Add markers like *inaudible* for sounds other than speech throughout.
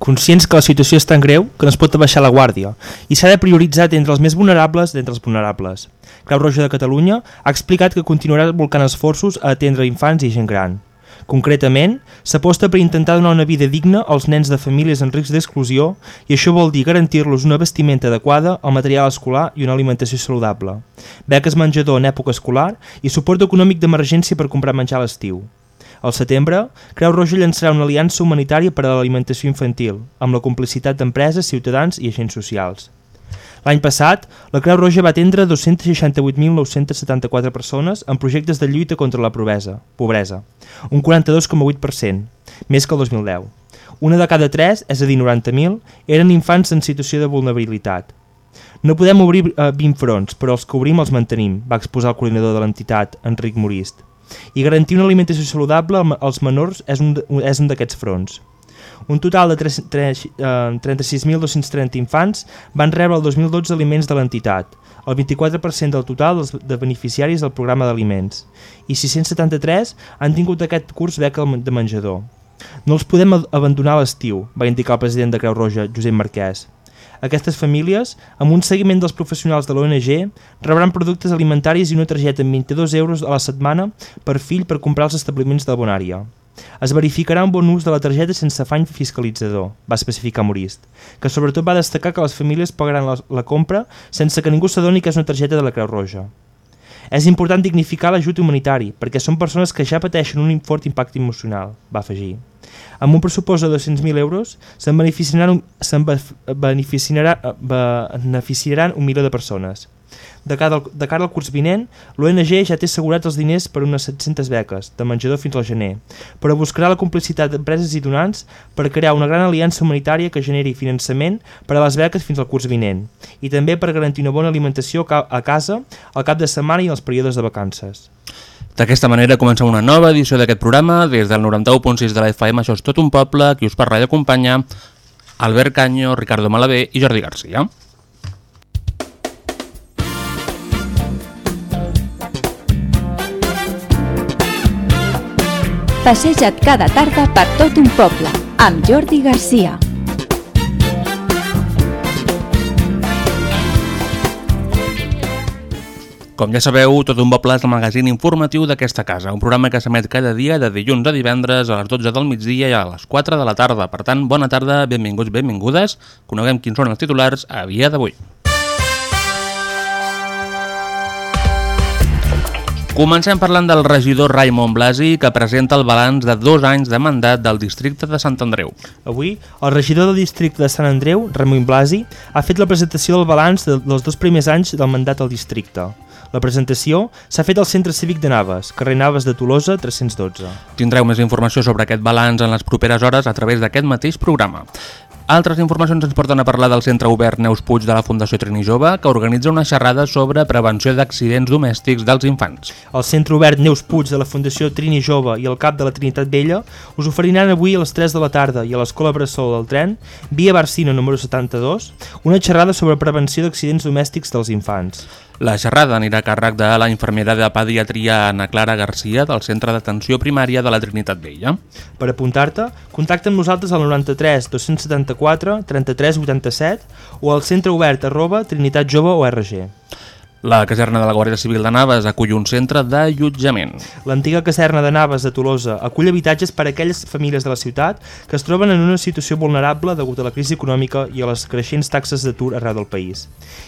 Conscients que la situació és tan greu que no es pot abaixar la guàrdia i s'ha de prioritzar entre els més vulnerables d'entre els vulnerables. Creu Roja de Catalunya ha explicat que continuarà volcant esforços a atendre infants i gent gran. Concretament, s'aposta per intentar donar una vida digna als nens de famílies en risc d'exclusió i això vol dir garantir-los una vestimenta adequada, el material escolar i una alimentació saludable, beques menjador en època escolar i suport econòmic d'emergència per comprar menjar a l'estiu. Al setembre, Creu Roja llançarà una aliança humanitària per a l'alimentació infantil, amb la complicitat d'empreses, ciutadans i agents socials. L'any passat, la Creu Roja va atendre 268.974 persones en projectes de lluita contra la pobresa, pobresa un 42,8%, més que el 2010. Una de cada tres, és a dir, 90.000, eren infants en situació de vulnerabilitat. No podem obrir eh, 20 fronts, però els que obrim els mantenim, va exposar el coordinador de l'entitat, Enric Morist. I garantir una alimentació saludable als menors és un, és un d'aquests fronts. Un total de 3, 3, eh, 36.230 infants van rebre el 2012 aliments de l'entitat, el 24% del total de beneficiaris del programa d'aliments, i 673 han tingut aquest curs beca de menjador. No els podem abandonar l'estiu, va indicar el president de Creu Roja, Josep Marquès. Aquestes famílies, amb un seguiment dels professionals de l'ONG, rebran productes alimentaris i una targeta amb 22 euros a la setmana per fill per comprar als establiments de Bonària. Es verificarà un bon ús de la targeta sense afany fiscalitzador, va especificar Morist, que sobretot va destacar que les famílies pagaran la, la compra sense que ningú s'adoni que és una targeta de la Creu Roja. És important dignificar l'ajut humanitari, perquè són persones que ja pateixen un fort impacte emocional, va afegir. Amb un pressupost de 200.000 euros se'n beneficiaran, se beneficiaran, beneficiaran un milió de persones. De cara, al, de cara al curs vinent, l'ONG ja té assegurats els diners per unes 700 beques, de menjador fins al gener, però buscarà la complicitat d'empreses i donants per crear una gran aliança humanitària que generi finançament per a les beques fins al curs vinent, i també per garantir una bona alimentació a casa al cap de setmana i als períodes de vacances. D'aquesta manera comencem una nova edició d'aquest programa des del 91.6 de la FM, això és tot un poble, qui us parla i acompanya Albert Canyo, Ricardo Malabé i Jordi Garcia. Passeja't cada tarda per tot un poble, amb Jordi Garcia. Com ja sabeu, Tot un poble és el magazín informatiu d'aquesta casa, un programa que s'emet cada dia de dilluns a divendres a les 12 del migdia i a les 4 de la tarda. Per tant, bona tarda, benvinguts, benvingudes. Coneguem quins són els titulars a dia d'avui. Comencem parlant del regidor Raimon Blasi, que presenta el balanç de dos anys de mandat del districte de Sant Andreu. Avui, el regidor del districte de Sant Andreu, Raimon Blasi, ha fet la presentació del balanç de, dels dos primers anys del mandat al districte. La presentació s'ha fet al Centre Cívic de Naves, carrer Naves de Tolosa 312. Tindreu més informació sobre aquest balanç en les properes hores a través d'aquest mateix programa. Altres informacions ens porten a parlar del Centre Obert Neus Puig de la Fundació Trini Jove, que organitza una xerrada sobre prevenció d'accidents domèstics dels infants. El Centre Obert Neus Puig de la Fundació Trini Jove i el CAP de la Trinitat Vella us oferiran avui a les 3 de la tarda i a l'Escola Bressol del Tren, via Barcino número 72, una xerrada sobre prevenció d'accidents domèstics dels infants. La xerrada anirà a càrrec de la infermera de pediatria Ana Clara Garcia del Centre d'Atenció Primària de la Trinitat Vella. Per apuntar-te, contacta amb nosaltres al 93 274 33 87 o al centre obert arroba trinitatjove.org. La caserna de la Guàrdia Civil de Naves acull un centre d'allotjament. L'antiga caserna de Naves de Tolosa acull habitatges per a aquelles famílies de la ciutat que es troben en una situació vulnerable degut a la crisi econòmica i a les creixents taxes d'atur arreu del país.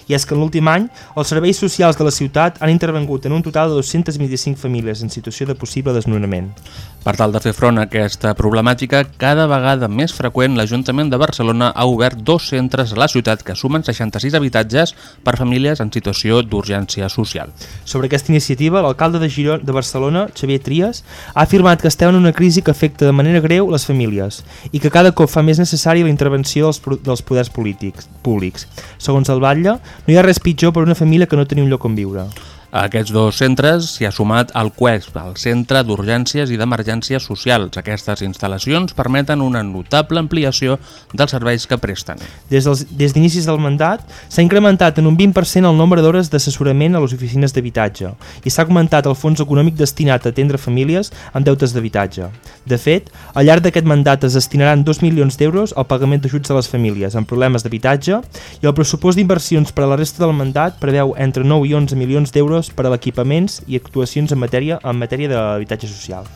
I és que en l'últim any, els serveis socials de la ciutat han intervengut en un total de 225 famílies en situació de possible desnonament. Per tal de fer front a aquesta problemàtica, cada vegada més freqüent l'Ajuntament de Barcelona ha obert dos centres a la ciutat que sumen 66 habitatges per famílies en situació d'urgència social. Sobre aquesta iniciativa, l'alcalde de Girona de Barcelona, Xavier Trias, ha afirmat que estem en una crisi que afecta de manera greu les famílies i que cada cop fa més necessària la intervenció dels, dels poders polítics, públics. Segons el Batlle, no hi ha res pitjor per una família que no tenir un lloc on viure. A aquests dos centres s'hi ha sumat el QUESP, el Centre d'Urgències i d'Emergències Socials. Aquestes instal·lacions permeten una notable ampliació dels serveis que presten. Des d'inicis del mandat s'ha incrementat en un 20% el nombre d'hores d'assessorament a les oficines d'habitatge i s'ha augmentat el fons econòmic destinat a atendre famílies amb deutes d'habitatge. De fet, al llarg d'aquest mandat es destinaran 2 milions d'euros al pagament d'ajuts a les famílies amb problemes d'habitatge i el pressupost d'inversions per a la resta del mandat preveu entre 9 i 11 milions d'euros per a l'equipaments i actuacions en matèria en matèria d'habitatge social.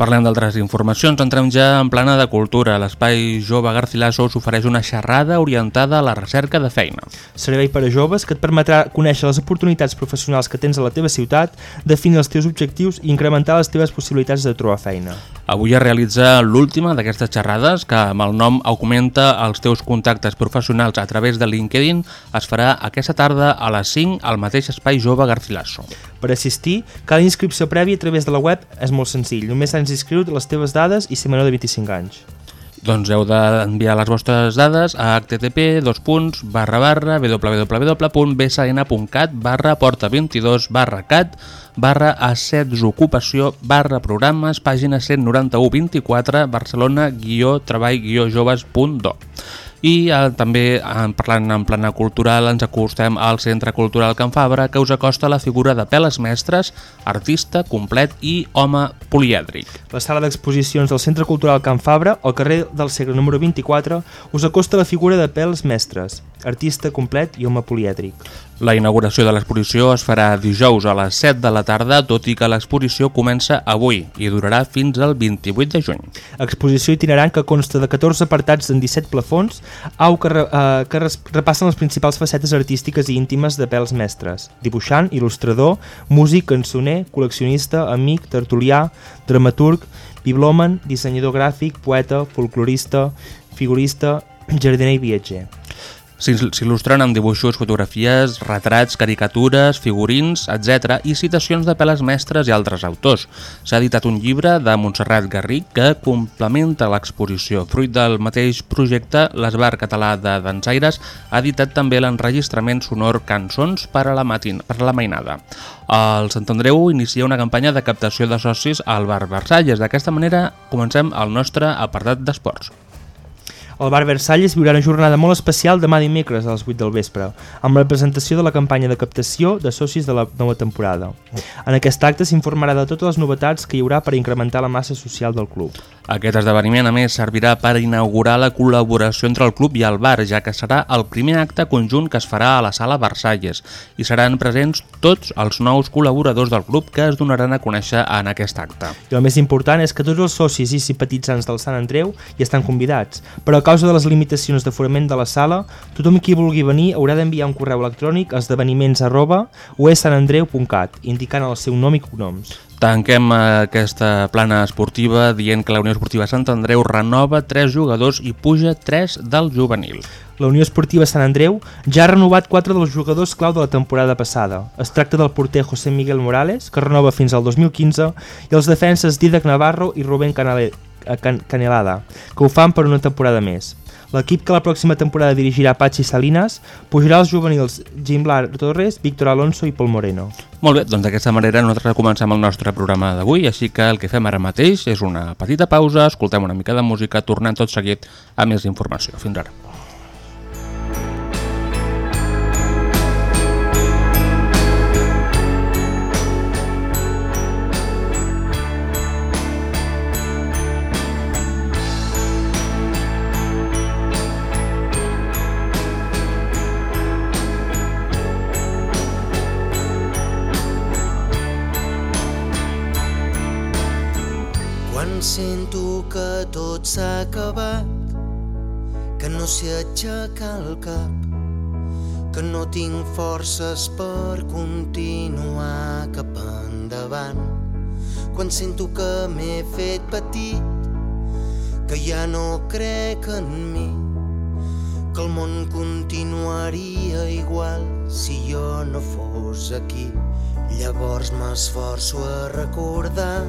Parlem d'altres informacions, entrem ja en plana de cultura. L'Espai Jove Garcilaso us ofereix una xerrada orientada a la recerca de feina. Servei per a joves que et permetrà conèixer les oportunitats professionals que tens a la teva ciutat, definir els teus objectius i incrementar les teves possibilitats de trobar feina. Avui es realitza l'última d'aquestes xerrades que amb el nom Augmenta els teus contactes professionals a través de LinkedIn es farà aquesta tarda a les 5 al mateix Espai Jove Garcilaso. Per assistir, cal inscripció prèvia a través de la web és molt senzill, només has d'inscriure les teves dades i ser menor de 25 anys. Doncs heu d'enviar les vostres dades a http www.bsn.cat barra porta 22 barra cat barra assets ocupació barra programes pàgina 191-24 Barcelona guió treball guió joves.do i eh, també eh, parlant en plana cultural ens acostem al Centre Cultural Can Fabra que us acosta la figura de Peles Mestres, artista complet i home polièdric. La sala d'exposicions del Centre Cultural Can Fabra, al carrer del Segre número 24, us acosta la figura de Pels Mestres, artista complet i home polièdric. La inauguració de l'exposició es farà dijous a les 7 de la tarda, tot i que l'exposició comença avui i durarà fins al 28 de juny. Exposició itinerant que consta de 14 apartats en 17 plafons au que, re, eh, que repassen les principals facetes artístiques i íntimes de pèls mestres. Dibuixant, il·lustrador, músic, cançoner, col·leccionista, amic, tertulià, dramaturg, biblòman, dissenyador gràfic, poeta, folclorista, figurista, *clears throat* jardiner i viatger. S'il- S'il·lustren amb dibuixos, fotografies, retrats, caricatures, figurins, etc. i citacions de peles mestres i altres autors. S'ha editat un llibre de Montserrat Garric que complementa l'exposició. Fruit del mateix projecte, l'Esbar Català de Dansaires ha editat també l'enregistrament sonor Cançons per a la, matin per a la mainada. El Sant Andreu inicia una campanya de captació de socis al Bar Versalles. D'aquesta manera comencem el nostre apartat d'esports. El Bar Versalles viurà una jornada molt especial demà dimecres a les 8 del vespre, amb la presentació de la campanya de captació de socis de la nova temporada. En aquest acte s'informarà de totes les novetats que hi haurà per incrementar la massa social del club. Aquest esdeveniment, a més, servirà per inaugurar la col·laboració entre el club i el bar, ja que serà el primer acte conjunt que es farà a la sala Versalles i seran presents tots els nous col·laboradors del club que es donaran a conèixer en aquest acte. I el més important és que tots els socis i simpatitzants del Sant Andreu hi estan convidats, però causa de les limitacions d'aforament de la sala, tothom qui vulgui venir haurà d'enviar un correu electrònic a esdeveniments arroba uesantandreu.cat, indicant el seu nom i cognoms. Tanquem eh, aquesta plana esportiva dient que la Unió Esportiva Sant Andreu renova 3 jugadors i puja 3 del juvenil. La Unió Esportiva Sant Andreu ja ha renovat quatre dels jugadors clau de la temporada passada. Es tracta del porter José Miguel Morales, que renova fins al 2015, i els defenses Didac Navarro i Rubén Canale, eh, Can Canelada, que ho fan per una temporada més. L'equip que la pròxima temporada dirigirà Pachi Salinas pujarà els juvenils Gimblar Torres, Víctor Alonso i Pol Moreno. Molt bé, doncs d'aquesta manera nosaltres comencem el nostre programa d'avui, així que el que fem ara mateix és una petita pausa, escoltem una mica de música, tornant tot seguit a més informació. Fins ara. Sento que tot s'ha acabat, que no sé aixecar el cap, que no tinc forces per continuar cap endavant. quan sento que m'he fet petit, que ja no crec en mi, que el món continuaria igual si jo no fos aquí. Llavors m'esforço a recordar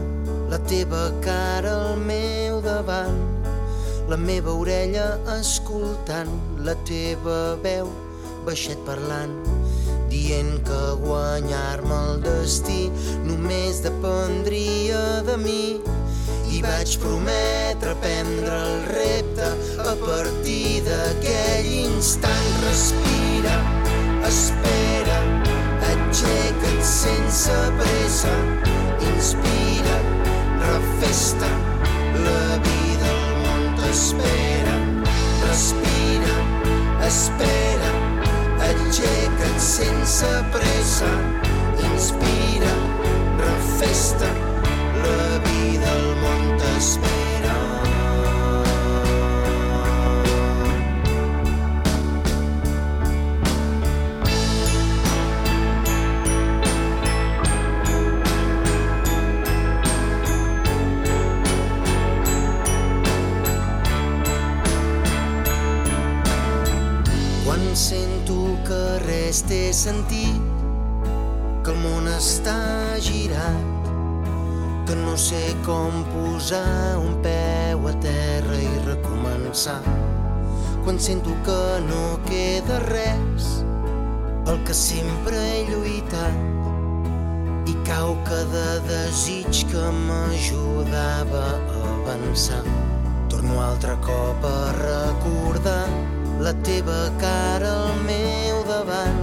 la teva cara al meu davant, la meva orella escoltant la teva veu baixet parlant dient que guanyar-me el destí només dependria de mi. I vaig prometre prendre el repte a partir d'aquell instant. Respira, espera aixeca't sense pressa inspira, refesta. La vida al món t'espera respira, espera. Aixeca't sense pressa inspira, refesta. La vida al món t'espera té sentit que el món està girat que no sé com posar un peu a terra i recomençar. Quan sento que no queda res el que sempre he lluitat i cau cada desig que m'ajudava a avançar. Torno altre cop a recordar la teva cara al meu davant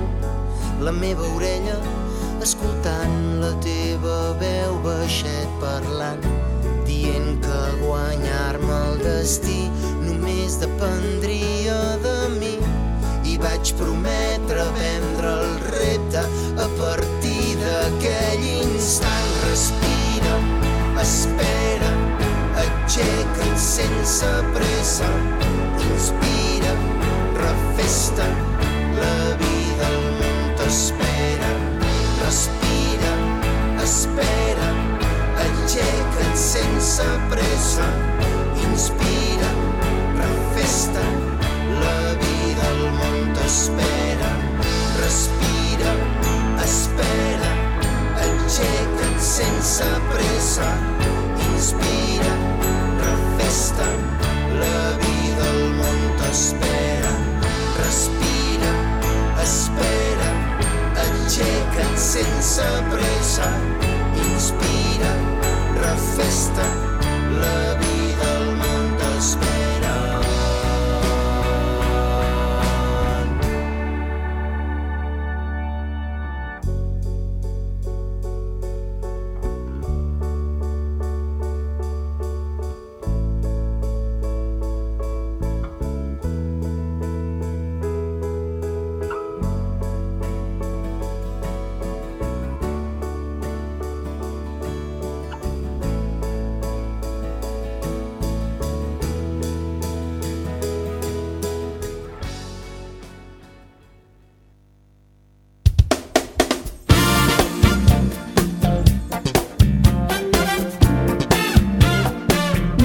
la meva orella escoltant la teva veu baixet parlant dient que guanyar-me el destí només dependria de mi. I vaig prometre prendre el repte a partir d'aquell instant. Respira, espera aixeca't sense pressa inspira, refesta sense pressa inspira, refesta la vida al món t'espera respira, espera aixeca't sense pressa inspira, refesta la vida al món t'espera respira, espera aixeca't sense pressa inspira, refesta la vida al món t'espera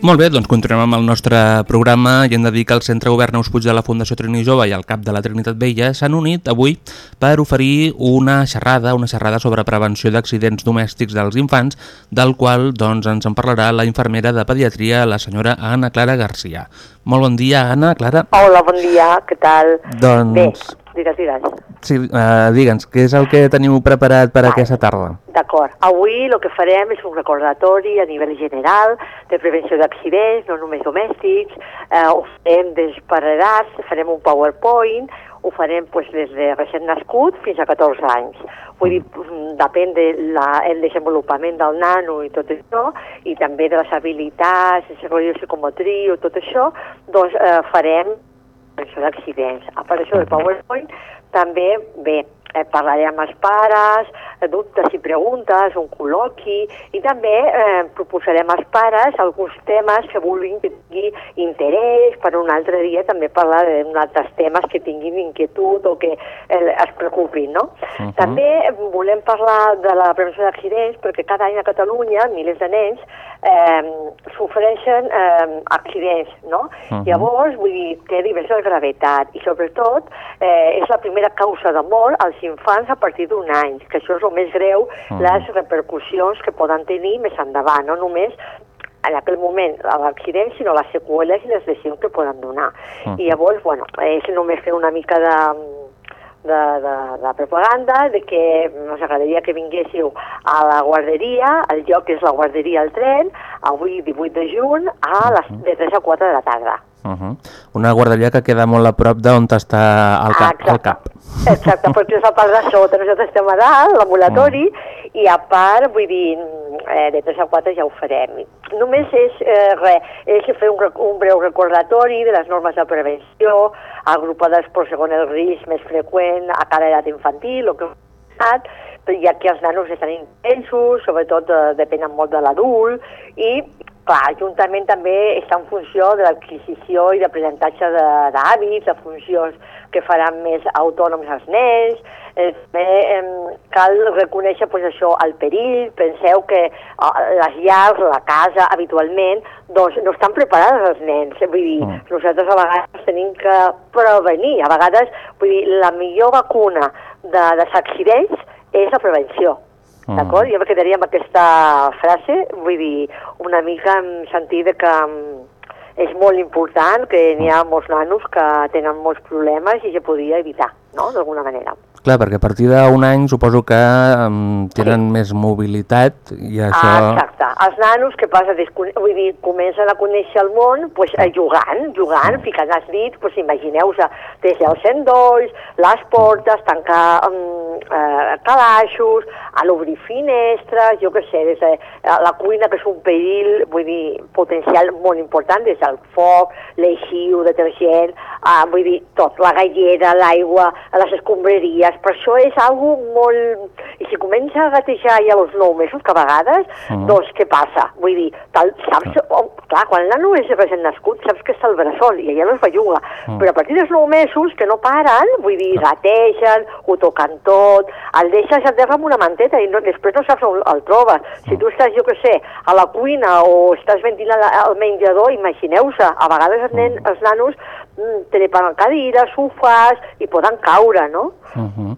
Molt bé, doncs continuem amb el nostre programa i hem de dir que el Centre Obert Neus Puig de la Fundació Trini Jove i el CAP de la Trinitat Vella s'han unit avui per oferir una xerrada, una xerrada sobre prevenció d'accidents domèstics dels infants, del qual doncs, ens en parlarà la infermera de pediatria, la senyora Anna Clara Garcia. Molt bon dia, Anna, Clara. Hola, bon dia, què tal? Doncs, Bé, digues, digues. sí, uh, digue'ns, què és el que teniu preparat per Vale. aquesta tarda? D'acord. Avui el que farem és un recordatori a nivell general de prevenció d'accidents, no només domèstics, eh, ho farem des per edats, farem un PowerPoint, ho farem pues, des de recent nascut fins a 14 anys. Vull dir, depèn del de desenvolupament del nano i tot això, i també de les habilitats, el psicomotriu, tot això, doncs eh, farem prevenció d'accidents. A part d'això del PowerPoint, també, bé, eh, parlaré amb els pares, eh, dubtes i preguntes, un col·loqui, i també eh, proposarem als pares alguns temes que vulguin que tingui interès, per un altre dia també parlar d'uns altres temes que tinguin inquietud o que eh, es preocupin, no? Uh -huh. També volem parlar de la prevenció d'accidents perquè cada any a Catalunya milers de nens eh, sofreixen eh, accidents, no? Uh -huh. Llavors, vull dir, té diversa gravetat i sobretot eh, és la primera causa de mort als infants a partir d'un any, que això és el més greu, uh -huh. les repercussions que poden tenir més endavant, no només en aquell moment l'accident, sinó les seqüeles i les lesions que poden donar. Uh -huh. I llavors, bueno, és només fer una mica de de, de, de propaganda, de que ens agradaria que vinguéssiu a la guarderia, el lloc és la guarderia al tren, avui 18 de juny, a les, de 3 a 4 de la tarda. Uh -huh. Una guarderia que queda molt a prop d'on està el cap. Exacte. El cap. Exacte, perquè és la part de sota, nosaltres estem a dalt, l'ambulatori, mm. I a part, vull dir, eh, de 3 a 4 ja ho farem. Només és, eh, res, és fer un, un breu recordatori de les normes de prevenció, agrupades per segon el risc més freqüent a cada edat infantil, o que ja que els nanos estan intensos, sobretot eh, depenen molt de l'adult, i clar, juntament també està en funció de l'adquisició i d'aprenentatge d'hàbits, de, de funcions que faran més autònoms els nens, eh, eh, cal reconèixer pues, això, el perill, penseu que eh, les llars, la casa, habitualment, doncs no estan preparades els nens, vull dir, mm. nosaltres a vegades tenim que prevenir, a vegades, vull dir, la millor vacuna de, dels accidents és la prevenció. Mm. D'acord? Jo me quedaria amb aquesta frase, vull dir, una mica en sentit de que mm, és molt important, que n'hi ha molts nanos que tenen molts problemes i se podia evitar, no?, d'alguna manera. Clar, perquè a partir d'un any suposo que um, tenen sí. més mobilitat i això... Ah, exacte. Els nanos, que passa? Vull dir, comencen a conèixer el món pues, eh, jugant, jugant, mm. ficant els dits, pues, imagineu-vos, des dels endolls, les portes, tancar um, eh, calaixos, a l'obrir finestres, jo què sé, des de la cuina, que és un perill, vull dir, potencial molt important, des del foc, l'eixiu, detergent, eh, vull dir, tot, la gallera, l'aigua, les escombraries, per això és algo molt... I si comença a gatejar ja als 9 mesos, que a vegades, uh -huh. doncs què passa? Vull dir, tal, saps... Oh, clar, quan el nano és recent nascut, saps que està al bressol i allà no es belluga. Uh -huh. Però a partir dels 9 mesos, que no paren, vull dir, gategen, ho toquen tot, el deixes a terra amb una manteta i no, després no saps on el trobes. Si tu estàs, jo què sé, a la cuina o estàs ventilant el menjador, imagineu-se, a vegades els, nen, els nanos mm, trepen cadires, sofàs i poden caure, no? Uh -huh.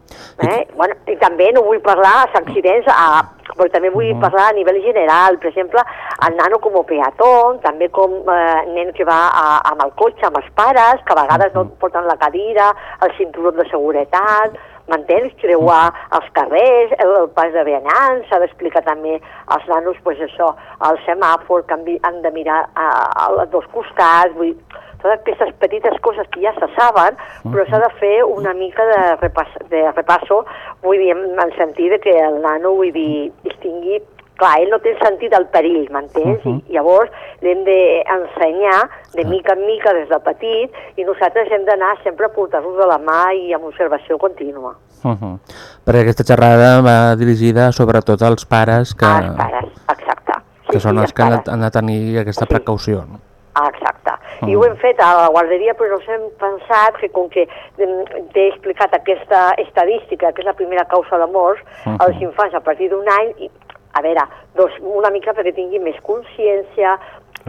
Eh? Bueno, I també no vull parlar d'accidents, a, però també vull uh -huh. parlar a nivell general, per exemple, el nano com a peató, també com eh, nen que va a, amb el cotxe, amb els pares, que a vegades uh -huh. no porten la cadira, el cinturó de seguretat, m'entens? Creuar els carrers, el, el pas de vianants, s'ha d'explicar també als nanos, pues això, el semàfor, que han, han de mirar a, a, a dos costats, vull dir, totes aquestes petites coses que ja se saben, però s'ha de fer una mica de, repas, de repasso, vull dir, en el sentit de que el nano, vull dir, tingui clar, ell no té sentit del perill, m'entens? Uh -huh. I llavors l'hem d'ensenyar de mica en mica des de petit i nosaltres hem d'anar sempre a portar-los de la mà i amb observació contínua. Uh -huh. Perquè aquesta xerrada va dirigida sobretot als pares que... Als pares, exacte. Que sí, són sí, els que han de tenir aquesta sí. precaució. No? Ah, exacte. Uh -huh. I ho hem fet a la guarderia, però ens hem pensat que com que t'he explicat aquesta estadística, que és la primera causa de morts, uh -huh. als infants a partir d'un any, i, a veure, doncs una mica perquè tinguin més consciència,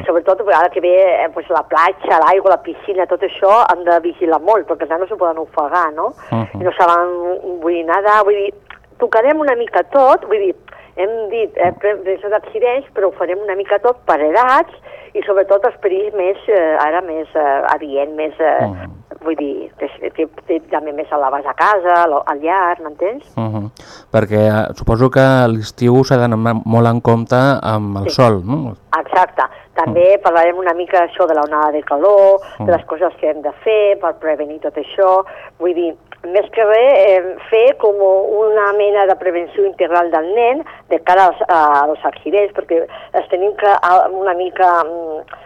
sobretot ara que ve eh, pues, la platja, l'aigua, la piscina, tot això, han de vigilar molt, perquè els nanos no poden ofegar, no? Uh -huh. I no saben, vull dir, nada, vull dir, tocarem una mica tot, vull dir, hem dit eh, prevenció d'accidents, però ho farem una mica tot per edats, i sobretot els perills més, eh, ara més eh, adient, més, eh, uh -huh. vull dir, que, que, que també més a la base a casa, al llar, m'entens? Uh -huh. Perquè eh, suposo que l'estiu s'ha d'anar molt en compte amb el sí. sol, no? Exacte. També -huh. parlarem una mica això de l'onada de calor, de les coses que hem de fer per prevenir tot això. Vull dir, més que res, eh, fer com una mena de prevenció integral del nen de cara als, als accidents, perquè es tenim que una mica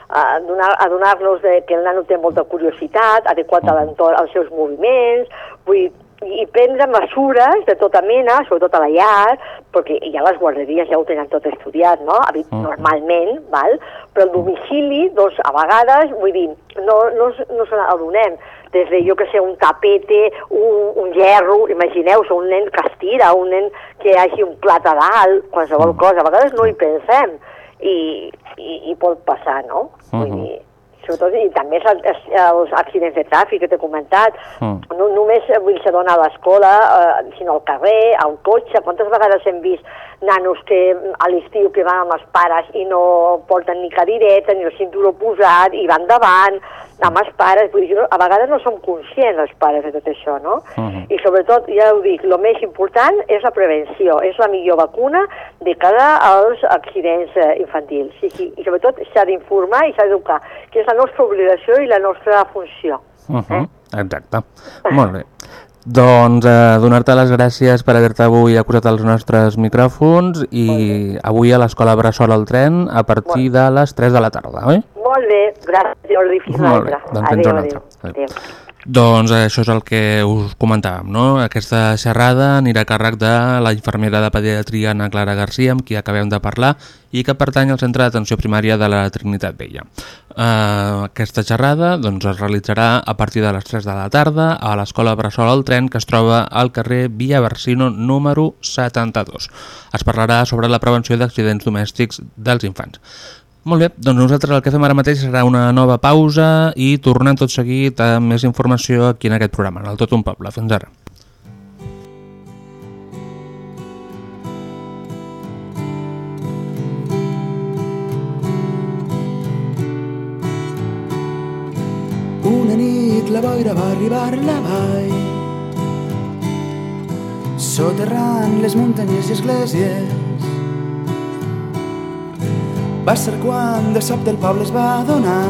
adonar, mm, adonar-nos de que el nano té molta curiositat, adequat a l'entorn als seus moviments, vull dir, i prendre mesures de tota mena, sobretot a la llar, perquè ja les guarderies ja ho tenen tot estudiat, no? Mhm. Normalment, val? però el domicili, doncs, a vegades, vull dir, no, no, no se n'adonem. Des de, jo que sé, un tapete, un, un gerro, imagineu-vos, un nen que estira, un nen que hi hagi un plat a dalt, qualsevol Mm. cosa, a vegades no hi pensem, i, i, i pot passar, no? Vull Mhm. dir, sobretot, i també els, els, els accidents de tràfic que t'he comentat, Mm. no només vull ser dona a l'escola, eh, sinó al carrer, a un cotxe. Quantes vegades hem vist nanos que mm, a l'estiu que van amb els pares i no porten ni cadireta ni el cinturó posat i van davant amb els pares. Vull dir, a vegades no som conscients els pares de tot això, no? Mhm. I sobretot, ja ho dic, el més important és la prevenció, és la millor vacuna de cara als accidents eh, infantils. Sí, sí. I sobretot s'ha d'informar i s'ha d'educar, que és la nostra obligació i la nostra funció. Uh -huh. Exacte. Molt bé. Doncs eh, donar-te les gràcies per haver-te avui acusat als nostres micròfons i avui a l'Escola Bressol al tren a partir de les 3 de la tarda, oi? Molt bé, gràcies Jordi, fins l'altre. doncs Adéu, adéu. altra. adéu. Doncs això és el que us comentàvem, no? Aquesta xerrada anirà a càrrec de la infermera de pediatria Ana Clara Garcia, amb qui acabem de parlar, i que pertany al Centre d'Atenció Primària de la Trinitat Vella. Uh, aquesta xerrada doncs, es realitzarà a partir de les 3 de la tarda a l'Escola Bressol al Tren, que es troba al carrer Via Barsino número 72. Es parlarà sobre la prevenció d'accidents domèstics dels infants. Molt bé, doncs nosaltres el que fem ara mateix serà una nova pausa i tornem tot seguit amb més informació aquí en aquest programa, en el Tot un Poble. Fins ara. Una nit la boira va arribar a la vall soterrant les muntanyes i esglésies. Va ser quan de sobte el poble es va adonar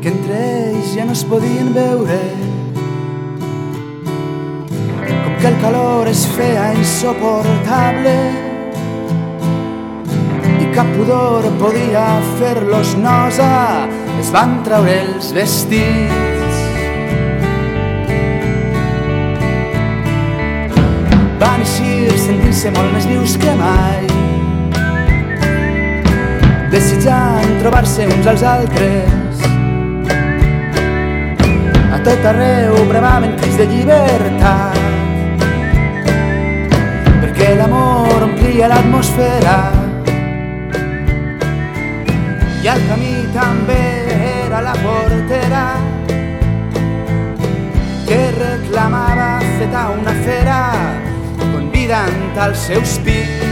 que entre ells ja no es podien veure. Com que el calor es feia insoportable i cap pudor podia fer-los nosa es van treure els vestits. Van eixir sentint-se molt més vius que mai desitjant trobar-se uns als altres. A tot arreu bramaven crits de llibertat. Perquè l'amor omplia l'atmosfera. I el camí també era la portera que reclamava feta una fera convidant als seus pits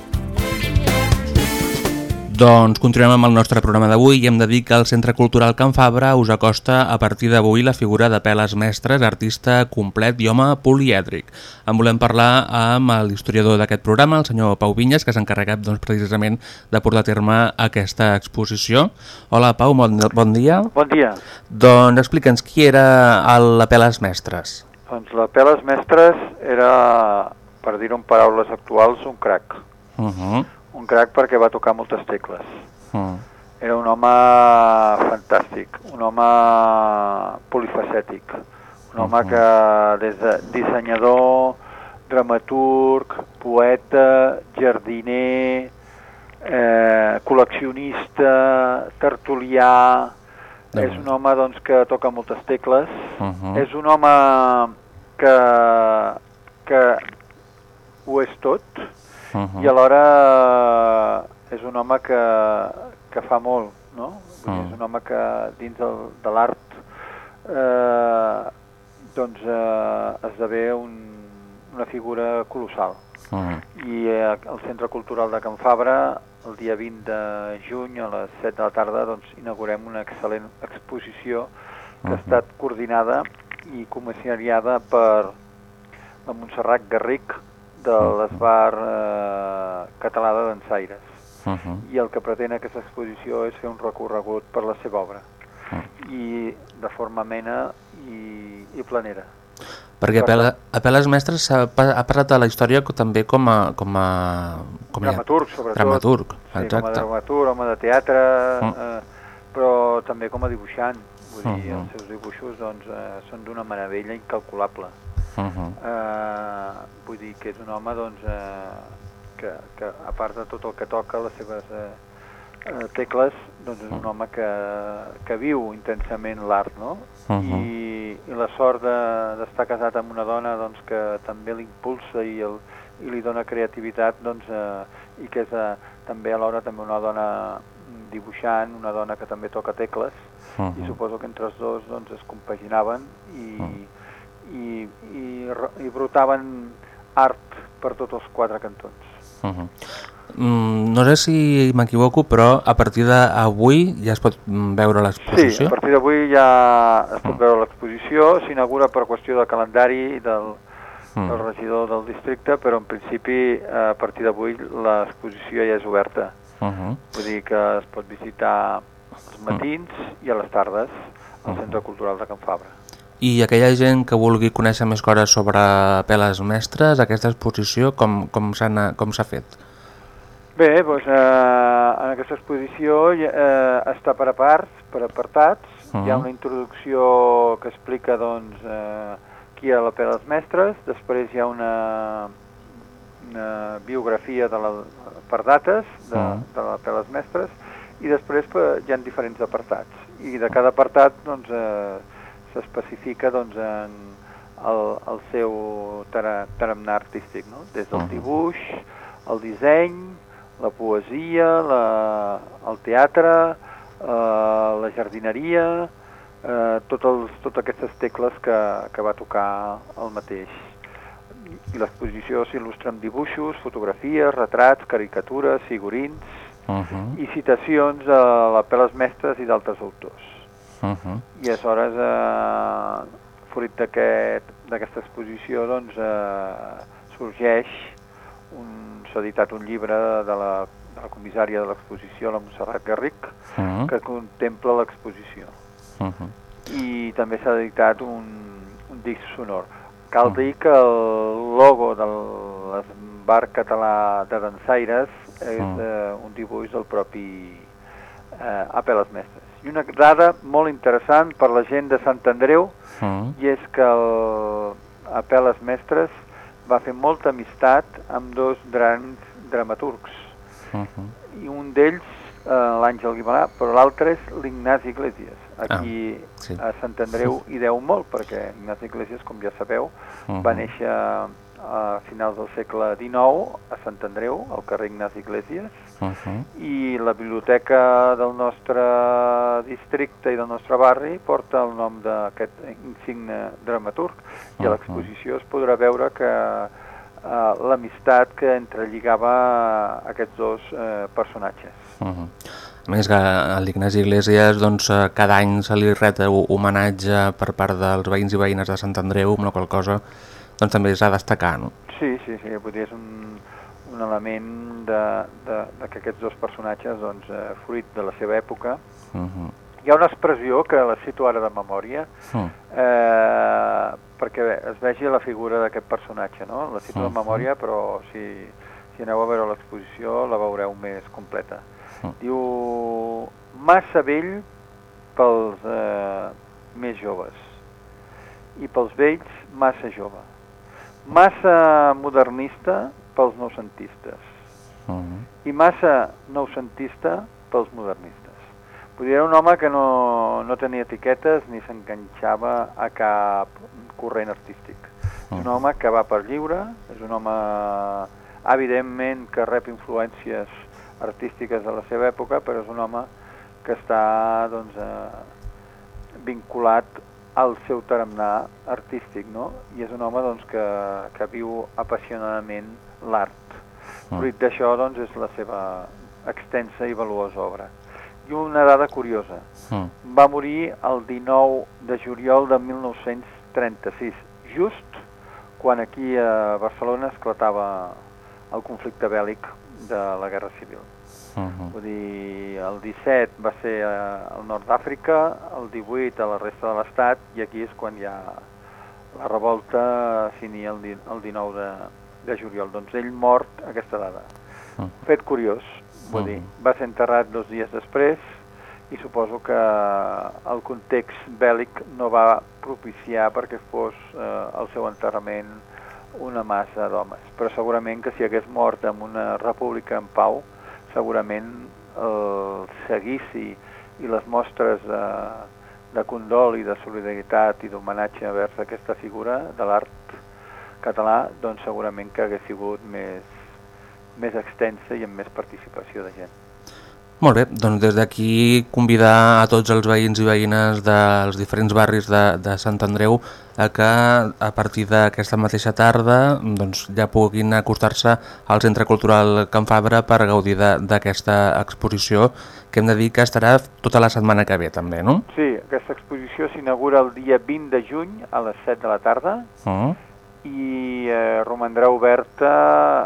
Doncs continuem amb el nostre programa d'avui i hem de dir que el Centre Cultural Can Fabra us acosta a partir d'avui la figura de Peles Mestres, artista complet i home polièdric. En volem parlar amb l'historiador d'aquest programa, el senyor Pau Vinyes, que s'ha encarregat doncs, precisament de portar a terme aquesta exposició. Hola Pau, bon, bon dia. Bon dia. Doncs explica'ns qui era el la Peles Mestres. Doncs la Peles Mestres era, per dir-ho en paraules actuals, un crac. Uh -huh. Un crac perquè va tocar moltes tecles. Uh. Era un home fantàstic, un home polifacètic, un home Mhm. que des de dissenyador, dramaturg, poeta, jardiner, eh, col·leccionista, tertulià... Déu És un home doncs, que toca moltes tecles. Uh -huh. És un home que, que ho és tot Uh -huh. i alhora és un home que, que fa molt, no? Vull dir, és un home que dins del, de l'art eh, doncs eh, esdevé un, una figura colossal. Uh -huh. I eh, al Centre Cultural de Can Fabra, el dia 20 de juny a les 7 de la tarda, doncs inaugurem una excel·lent exposició que ha Mhm. estat coordinada i comissariada per la Montserrat Garric de l'esbar eh, català de dansaires. Uh -huh. I el que pretén aquesta exposició és fer un recorregut per la seva obra. I de forma amena i, i planera. Perquè a Peles Mestres pa- ha parlat de la història també com a... Com a com ja- dramaturg, sobretot. Dramaturg, sí, com a exacte. dramaturg, home de teatre, Mm. eh, però també com a dibuixant. Vull dir, Mhm. els seus dibuixos doncs, eh, són d'una meravella incalculable. Uh -huh. Eh, vull dir que és un home doncs, eh, que, que a part de tot el que toca, les seves eh, eh, tecles, doncs és un home que, que viu intensament l'art, no? Mhm. I, I la sort de- d'estar casat amb una dona doncs, que també l'impulsa i, el, i li dona creativitat doncs, eh, i que és eh, també alhora també una dona dibuixant, una dona que també toca tecles, Mhm. i suposo que entre els dos doncs, es compaginaven i, i, i, i brotaven art per tots els quatre cantons. Uh -huh. mm, no sé si m'equivoco, però a partir d'avui ja es pot mm, veure Sí, l'exposició? a partir d'avui ja es pot veure l'exposició, s'inaugura per qüestió de calendari del, Mm. del regidor del districte, però en principi a partir d'avui l'exposició ja és oberta. Uh -huh. Vull dir que es pot visitar als matins i a les tardes al Centre Cultural de Can Fabra. I aquella gent que vulgui conèixer més coses sobre Peles Mestres, aquesta exposició, com, com s'ha fet? Bé, doncs, eh, en aquesta exposició eh, està per a parts, per apartats. Hi ha Mhm. una introducció que explica doncs, eh, qui era la Peles Mestres, després hi ha una, una biografia de la, per dates de, Mhm. de la Peles Mestres i després hi ha diferents apartats. I de cada apartat doncs, eh, s'especifica doncs, en el, el seu tara, tarannà artístic, no? des del dibuix, el disseny, la poesia, la, el teatre, eh, la jardineria, eh, tots els, totes aquestes tecles que, que va tocar el mateix. I l'exposició s'il·lustra amb dibuixos, fotografies, retrats, caricatures, figurins Uh -huh. i citacions a la Peles Mestres i d'altres autors. Uh -huh. I aleshores, eh, fruit d'aquest- d'aquesta exposició, doncs, eh, sorgeix, un- s'ha editat un llibre de la, de la comissària de l'exposició, la Montserrat Garric, Mhm. que contempla l'exposició. Uh -huh. I també s'ha editat un, un disc sonor. Cal dir que el logo de l'Esbar català de dansaires és Mm. eh, un dibuix del propi eh, Apeles Mestres. I una dada molt interessant per la gent de Sant Andreu Mhm. i és que el Apeles Mestres va fer molta amistat amb dos grans dramaturgs Uh -huh. i un d'ells eh, l'Àngel Guimarà, però l'altre és l'Ignasi Iglesias. Aquí Ah, sí. a Sant Andreu hi deu molt, perquè Ignasi Iglesias, com ja sabeu, Mhm. va néixer a finals del segle XIX a Sant Andreu, al carrer Ignasi Iglesias, Uh -huh. i la biblioteca del nostre districte i del nostre barri porta el nom d'aquest insigne dramaturg i a l'exposició es podrà veure que eh, l'amistat que entrelligava aquests dos eh, personatges. Uh -huh. A més que a l'Ignasi Iglesias doncs, eh, cada any se li ret un homenatge per part dels veïns i veïnes de Sant Andreu, amb la qual cosa doncs, també s'ha de destacar, no? Sí, sí, sí, és un, un element de, de, de que aquests dos personatges, doncs, eh, fruit de la seva època, Uh -huh. hi ha una expressió que la cito ara de memòria, Uh eh, perquè bé, es vegi la figura d'aquest personatge, no? La cito de Mhm. memòria, però si, si aneu a veure l'exposició la veureu més completa. Mhm. Diu, massa vell pels eh, més joves i pels vells massa jove. Massa modernista pels noucentistes Uh -huh. i massa noucentista pels modernistes. Vull dir, era un home que no, no tenia etiquetes ni s'enganxava a cap corrent artístic. És un home que va per lliure, és un home, evidentment, que rep influències artístiques de la seva època, però és un home que està doncs, eh, vinculat al seu tarannà artístic, no? I és un home doncs, que, que viu apassionadament l'art. Mm. Fruit d'això doncs, és la seva extensa i valuosa obra. I una dada curiosa, Mm. va morir el 19 de juliol de 1936, just quan aquí a Barcelona esclatava el conflicte bèl·lic de la Guerra Civil. Uh -huh. Vull dir, el 17 va ser al nord d'Àfrica, el 18 a la resta de l'Estat, i aquí és quan ja la revolta s'inia el 19 de, de juliol. Doncs ell mort aquesta data. Uh. Fet curiós, vull Uh. dir, va ser enterrat dos dies després i suposo que el context bèl·lic no va propiciar perquè fos eh, el seu enterrament una massa d'homes. Però segurament que si hagués mort en una república en pau, segurament el seguici i les mostres de, de condol i de solidaritat i d'homenatge envers aquesta figura de l'art català, doncs segurament que hagués sigut més, més extensa i amb més participació de gent. Molt bé, doncs des d'aquí convidar a tots els veïns i veïnes dels diferents barris de, de Sant Andreu a que a partir d'aquesta mateixa tarda doncs, ja puguin acostar-se al Centre Cultural Can Fabra per gaudir d'aquesta exposició que hem de dir que estarà tota la setmana que ve també, no? Sí, aquesta exposició s'inaugura el dia 20 de juny a les 7 de la tarda Uh i eh, romandrà oberta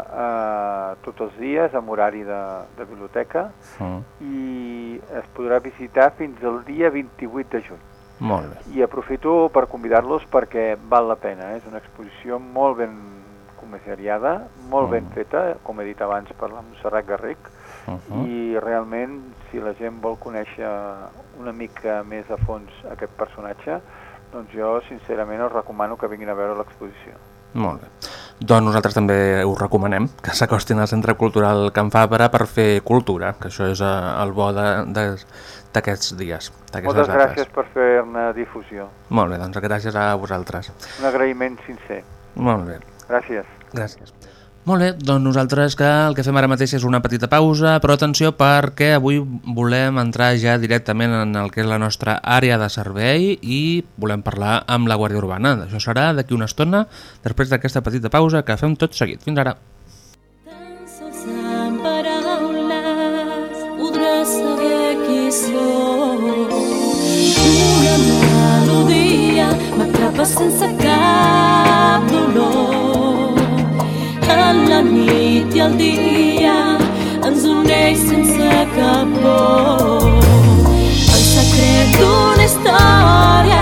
eh, tots els dies amb horari de, de biblioteca -huh. i es podrà visitar fins al dia 28 de juny. Molt bé. I aprofito per convidar-los perquè val la pena, eh? és una exposició molt ben comissariada, molt ben feta, com he dit abans per la Montserrat Garric, Uh -huh. i realment si la gent vol conèixer una mica més a fons aquest personatge, doncs jo sincerament us recomano que vinguin a veure l'exposició. Molt bé. Doncs nosaltres també us recomanem que s'acostin al Centre Cultural Can Fabra per fer cultura, que això és eh, el bo d'aquests dies, Moltes dates. gràcies per fer-ne difusió. Molt bé, doncs gràcies a vosaltres. Un agraïment sincer. Molt bé. Gràcies. Gràcies. Molt bé, doncs nosaltres que el que fem ara mateix és una petita pausa, però atenció perquè avui volem entrar ja directament en el que és la nostra àrea de servei i volem parlar amb la Guàrdia Urbana. Això serà d'aquí una estona, després d'aquesta petita pausa que fem tot seguit. Fins ara. amb paraules podràs saber qui sóc. Una melodia m'atrapa sense cap dolor. A la nit i al dia ens uneix sense cap por. El secret d'una història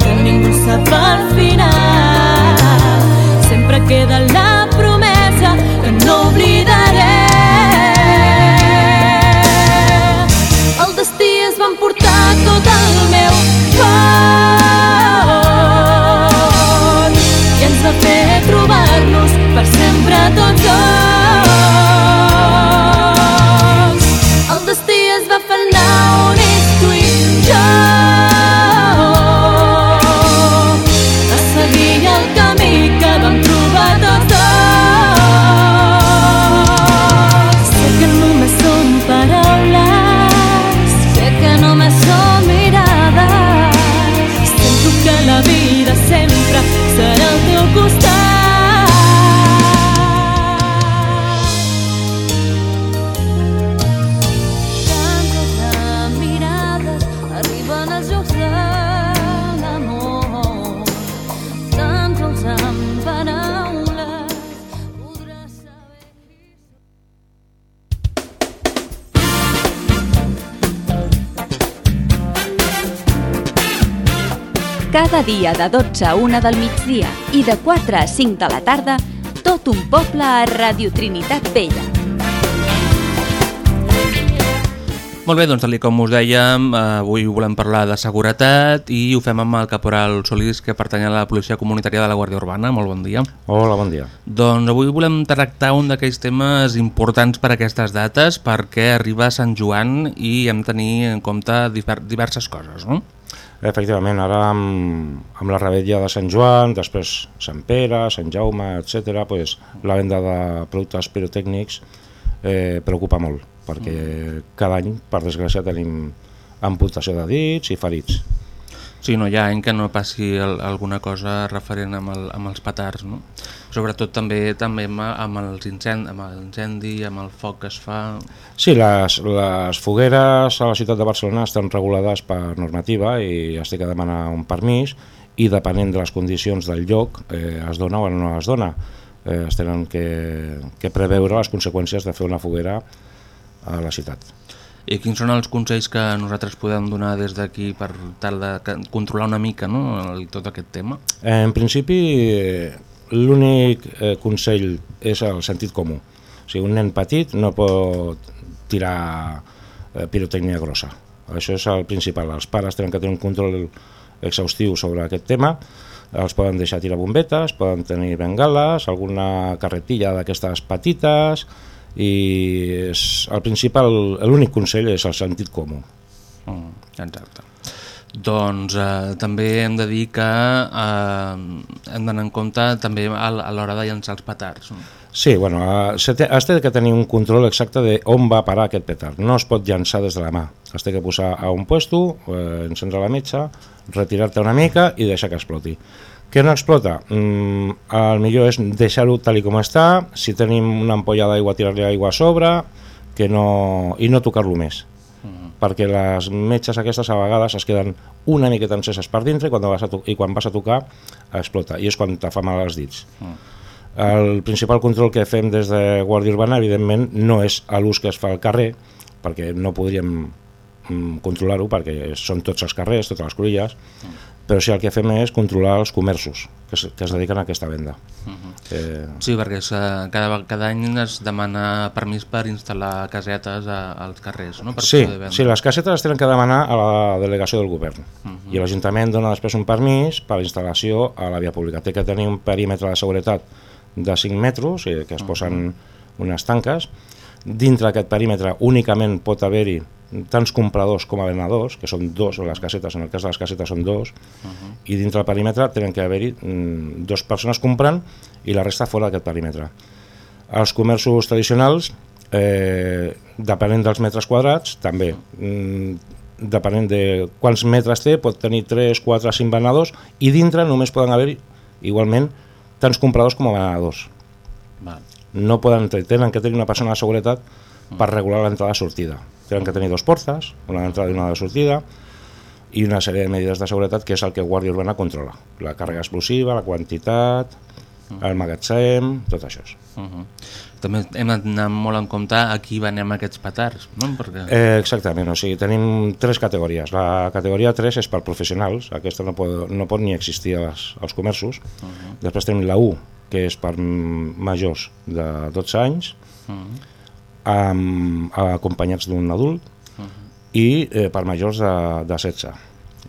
que ningú sap al final. Sempre queda la promesa que no oblidaré. Dia de 12 a 1 del migdia i de 4 a 5 de la tarda, tot un poble a Radio Trinitat Vella. Molt bé, doncs tal com us dèiem, avui volem parlar de seguretat i ho fem amb el caporal Solís, que pertany a la Policia Comunitària de la Guàrdia Urbana. Molt bon dia. Hola, bon dia. Doncs avui volem tractar un d'aquells temes importants per a aquestes dates perquè arriba Sant Joan i hem de tenir en compte diver- diverses coses, no? Efectivament, ara amb, amb la rebetlla de Sant Joan, després Sant Pere, Sant Jaume, etc., pues, la venda de productes pirotècnics eh, preocupa molt, perquè cada any, per desgràcia, tenim amputació de dits i ferits. Sí, no hi ha any que no passi el, alguna cosa referent amb, el, amb els petards, no? Sobretot també també amb, amb, els incend, amb l'incendi, amb el foc que es fa... Sí, les, les fogueres a la ciutat de Barcelona estan regulades per normativa i has de demanar un permís i depenent de les condicions del lloc eh, es dona o no es dona. Eh, es tenen que, que preveure les conseqüències de fer una foguera a la ciutat. I quins són els consells que nosaltres podem donar des d'aquí per tal de controlar una mica no, el- tot aquest tema? En principi, l'únic eh, consell és el sentit comú. O sigui, un nen petit no pot tirar eh, pirotècnia grossa. Això és el principal. Els pares tenen que tenir un control exhaustiu sobre aquest tema. Els poden deixar tirar bombetes, poden tenir bengales, alguna carretilla d'aquestes petites i és, el principal, l'únic consell és el sentit comú. Mm, exacte. Doncs eh, també hem de dir que eh, hem d'anar en compte també a, a l'hora de llançar els petards. No? Sí, bueno, eh, té, es té que tenir un control exacte de on va parar aquest petard. No es pot llançar des de la mà. Es té que posar a un puesto, eh, encendre la metxa, retirar-te una mica i deixar que exploti. Què no explota? Mm, el millor és deixar-ho tal com està, si tenim una ampolla d'aigua, tirar-li aigua a sobre que no, i no tocar-lo més. Perquè les metges aquestes a vegades es queden una miqueta enceses per dintre i quan vas a, i quan vas a tocar explota. I és quan te fa mal als dits. El principal control que fem des de Guàrdia Urbana, evidentment, no és a l'ús que es fa al carrer, perquè no podríem mm, controlar-ho, perquè són tots els carrers, totes les cruïlles, però sí el que fem és controlar els comerços que es, que es dediquen a aquesta venda. eh, Sí, perquè és, eh, cada, cada any es demana permís per instal·lar casetes a, als carrers, no? Per sí, sí, les casetes les tenen que demanar a la delegació del govern Mhm. i l'Ajuntament dona després un permís per a la instal·lació a la via pública. Té que tenir un perímetre de seguretat de 5 metres, eh, que es posen unes tanques. Dintre d'aquest perímetre únicament pot haver-hi tants compradors com a venedors, que són dos, les casetes, en el cas de les casetes són dos, i dintre del perímetre tenen que haver-hi mm, dues persones comprant i la resta fora d'aquest perímetre. Els comerços tradicionals, eh, depenent dels metres quadrats, també. Mm, depenent de quants metres té, pot tenir 3, 4, 5 venedors i dintre només poden haver igualment tants compradors com a venedors. No poden, tenen que tenir una persona de seguretat per regular l'entrada i sortida. Tenen que tenir dos portes, una d'entrada i una de sortida, i una sèrie de medides de seguretat que és el que Guàrdia Urbana controla. La càrrega explosiva, la quantitat, el magatzem, tot això. Uh -huh. També hem d'anar molt en compte a qui venem aquests petards, no? Perquè... Eh, exactament, o sigui, tenim tres categories. La categoria 3 és per professionals, aquesta no pot, no pot ni existir als, als comerços. Uh -huh. Després tenim la 1, que és per mm, majors de 12 anys, Uh -huh. amb, acompanyats d'un adult, Uh -huh. i eh, per majors de, de 16.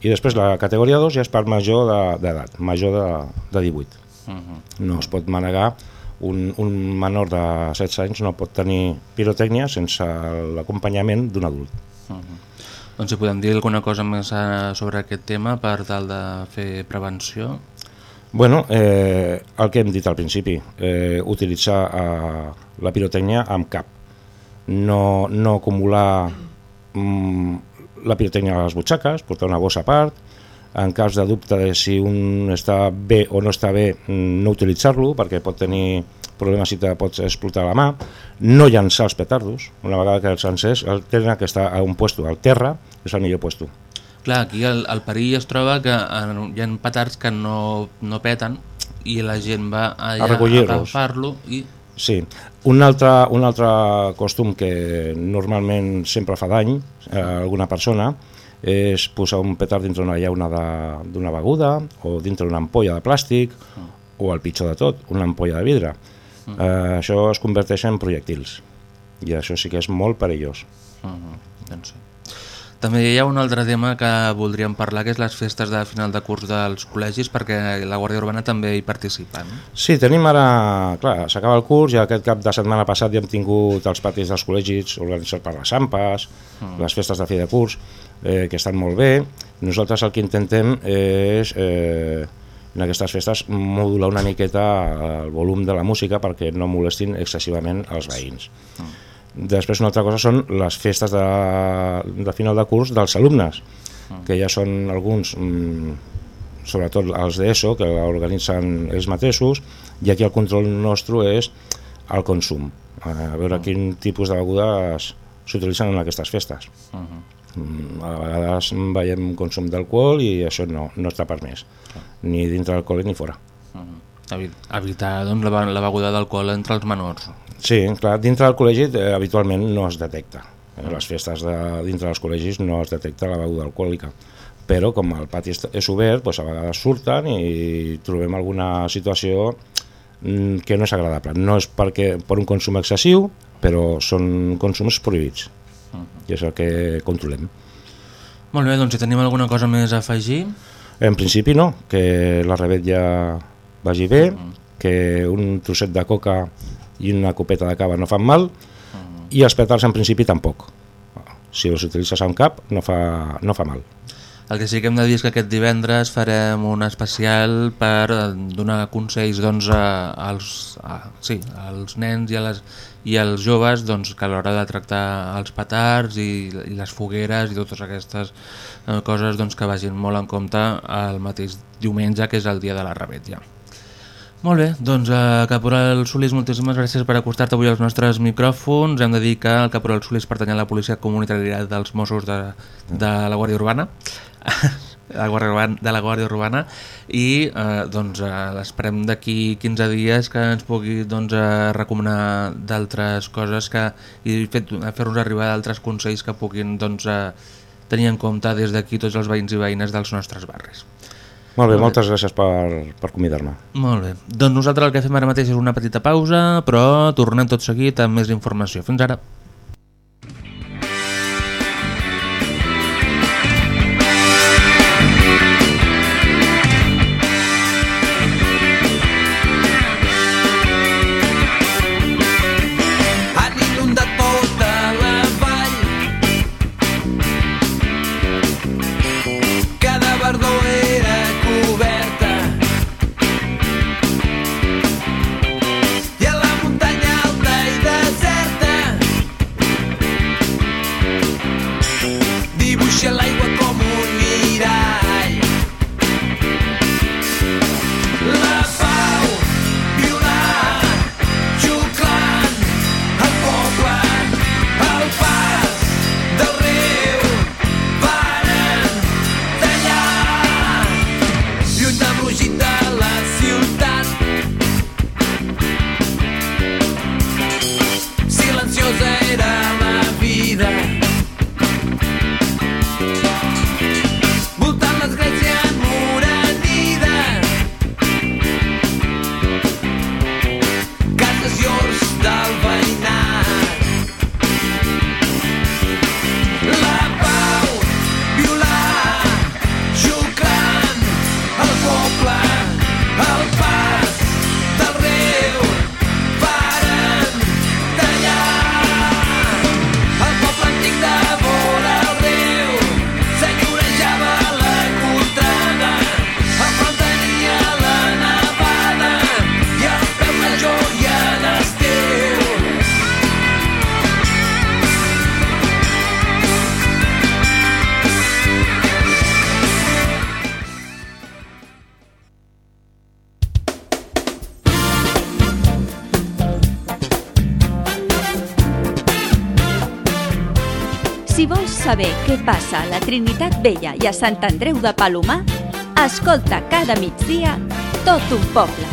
I després la categoria 2 ja és per major de- d'edat, de, major de, de 18. Uh -huh. No es pot manegar, un, un menor de 16 anys no pot tenir pirotècnia sense l'acompanyament d'un adult. Uh -huh. Doncs si podem dir alguna cosa més eh, sobre aquest tema per tal de fer prevenció. Bueno, eh, el que hem dit al principi, eh, utilitzar eh, la pirotècnia amb cap, no, no acumular mm, la pirotècnia a les butxaques, portar una bossa a part, en cas de dubte de si un està bé o no està bé, mm, no utilitzar-lo, perquè pot tenir problemes si te pots explotar la mà, no llançar els petardos, una vegada que els encès, el tenen que estar a un puesto, al terra, és el millor puesto. Clar, aquí el, el perill es troba que eh, hi ha petards que no, no peten i la gent va allà A recollir-los. agafar-lo i... Sí. Un altre, un altre costum que normalment sempre fa dany a alguna persona és posar un petard dintre una llauna de- d'una beguda o dintre una ampolla de plàstic o el pitjor de tot, una ampolla de vidre. Mm. Eh, això es converteix en projectils i això sí que és molt perillós. Uh -huh. doncs sí. També hi ha un altre tema que voldríem parlar, que és les festes de final de curs dels col·legis, perquè la Guàrdia Urbana també hi participa. No? Sí, tenim ara... Clar, s'acaba el curs i aquest cap de setmana passat ja hem tingut els patis dels col·legis organitzats per les AMPAs, Mm. les festes de fi de curs, eh, que estan molt bé. Nosaltres el que intentem és, eh, en aquestes festes, modular una miqueta el volum de la música perquè no molestin excessivament els veïns. Després una altra cosa són les festes de, de final de curs dels alumnes, que ja són alguns, mm, sobretot els d'ESO, que organitzen ells mateixos, i aquí el control nostre és el consum, a veure quin tipus de begudes s'utilitzen en aquestes festes. Uh -huh. Mm, A vegades veiem consum d'alcohol i això no, no està permès, ni dintre del col·le ni fora. Evi- Evitar doncs, la, la beguda d'alcohol entre els menors. Sí, clar, dintre del col·legi eh, habitualment no es detecta. A les festes de, dintre dels col·legis no es detecta la beguda alcohòlica. Però com el pati és, obert, doncs a vegades surten i trobem alguna situació mm, que no és agradable. No és perquè per un consum excessiu, però són consums prohibits. I és el que controlem. Molt bé, doncs si tenim alguna cosa més a afegir... En principi no, que la rebetlla vagi bé, que un trosset de coca i una copeta de cava no fan mal, i els pètals en principi tampoc. Si els utilitzes amb cap no fa, no fa mal. El que sí que hem de dir és que aquest divendres farem un especial per eh, donar consells doncs, a, als, a, sí, als nens i, a les, i als joves doncs, que a l'hora de tractar els petards i, i les fogueres i totes aquestes eh, coses doncs, que vagin molt en compte el mateix diumenge, que és el dia de la rebetlla. Molt bé, doncs eh, Caporal Solís, moltíssimes gràcies per acostar-te avui als nostres micròfons. Hem de dir que el Caporal Solís pertany a la policia comunitària dels Mossos de, de la Guàrdia Urbana, *laughs* la Guàrdia Urbana de la Guàrdia Urbana i eh, doncs, eh, l'esperem d'aquí 15 dies que ens pugui doncs, eh, recomanar d'altres coses que, i fer-nos arribar d'altres consells que puguin doncs, eh, tenir en compte des d'aquí tots els veïns i veïnes dels nostres barris. Molt bé, Molt bé. moltes gràcies per, per convidar-me. Molt bé. Doncs nosaltres el que fem ara mateix és una petita pausa, però tornem tot seguit amb més informació. Fins ara. Saber què passa a la Trinitat Vella i a Sant Andreu de Palomar, escolta cada migdia tot un poble.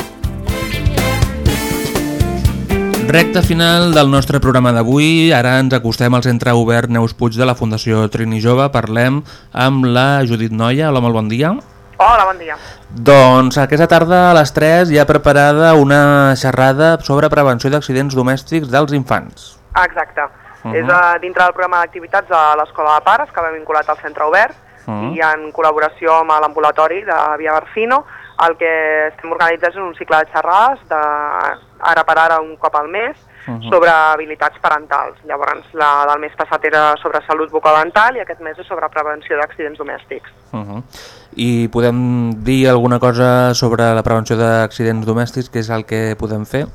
Recte final del nostre programa d'avui. Ara ens acostem al centre obert Neus Puig de la Fundació Trini Jove. Parlem amb la Judit Noia. Hola, molt bon dia. Hola, bon dia. Doncs aquesta tarda a les 3 hi ha preparada una xerrada sobre prevenció d'accidents domèstics dels infants. Exacte. Mhm. És uh, dintre del programa d'activitats de l'Escola de Pares, que va vinculat al Centre Obert, Mhm. i en col·laboració amb l'ambulatori de Via Barcino, el que estem organitzant és un cicle de xerrades, de, ara per ara un cop al mes, Mhm. sobre habilitats parentals. Llavors, la del mes passat era sobre salut bucodental i aquest mes és sobre prevenció d'accidents domèstics. Uh -huh. I podem dir alguna cosa sobre la prevenció d'accidents domèstics, que és el que podem fer?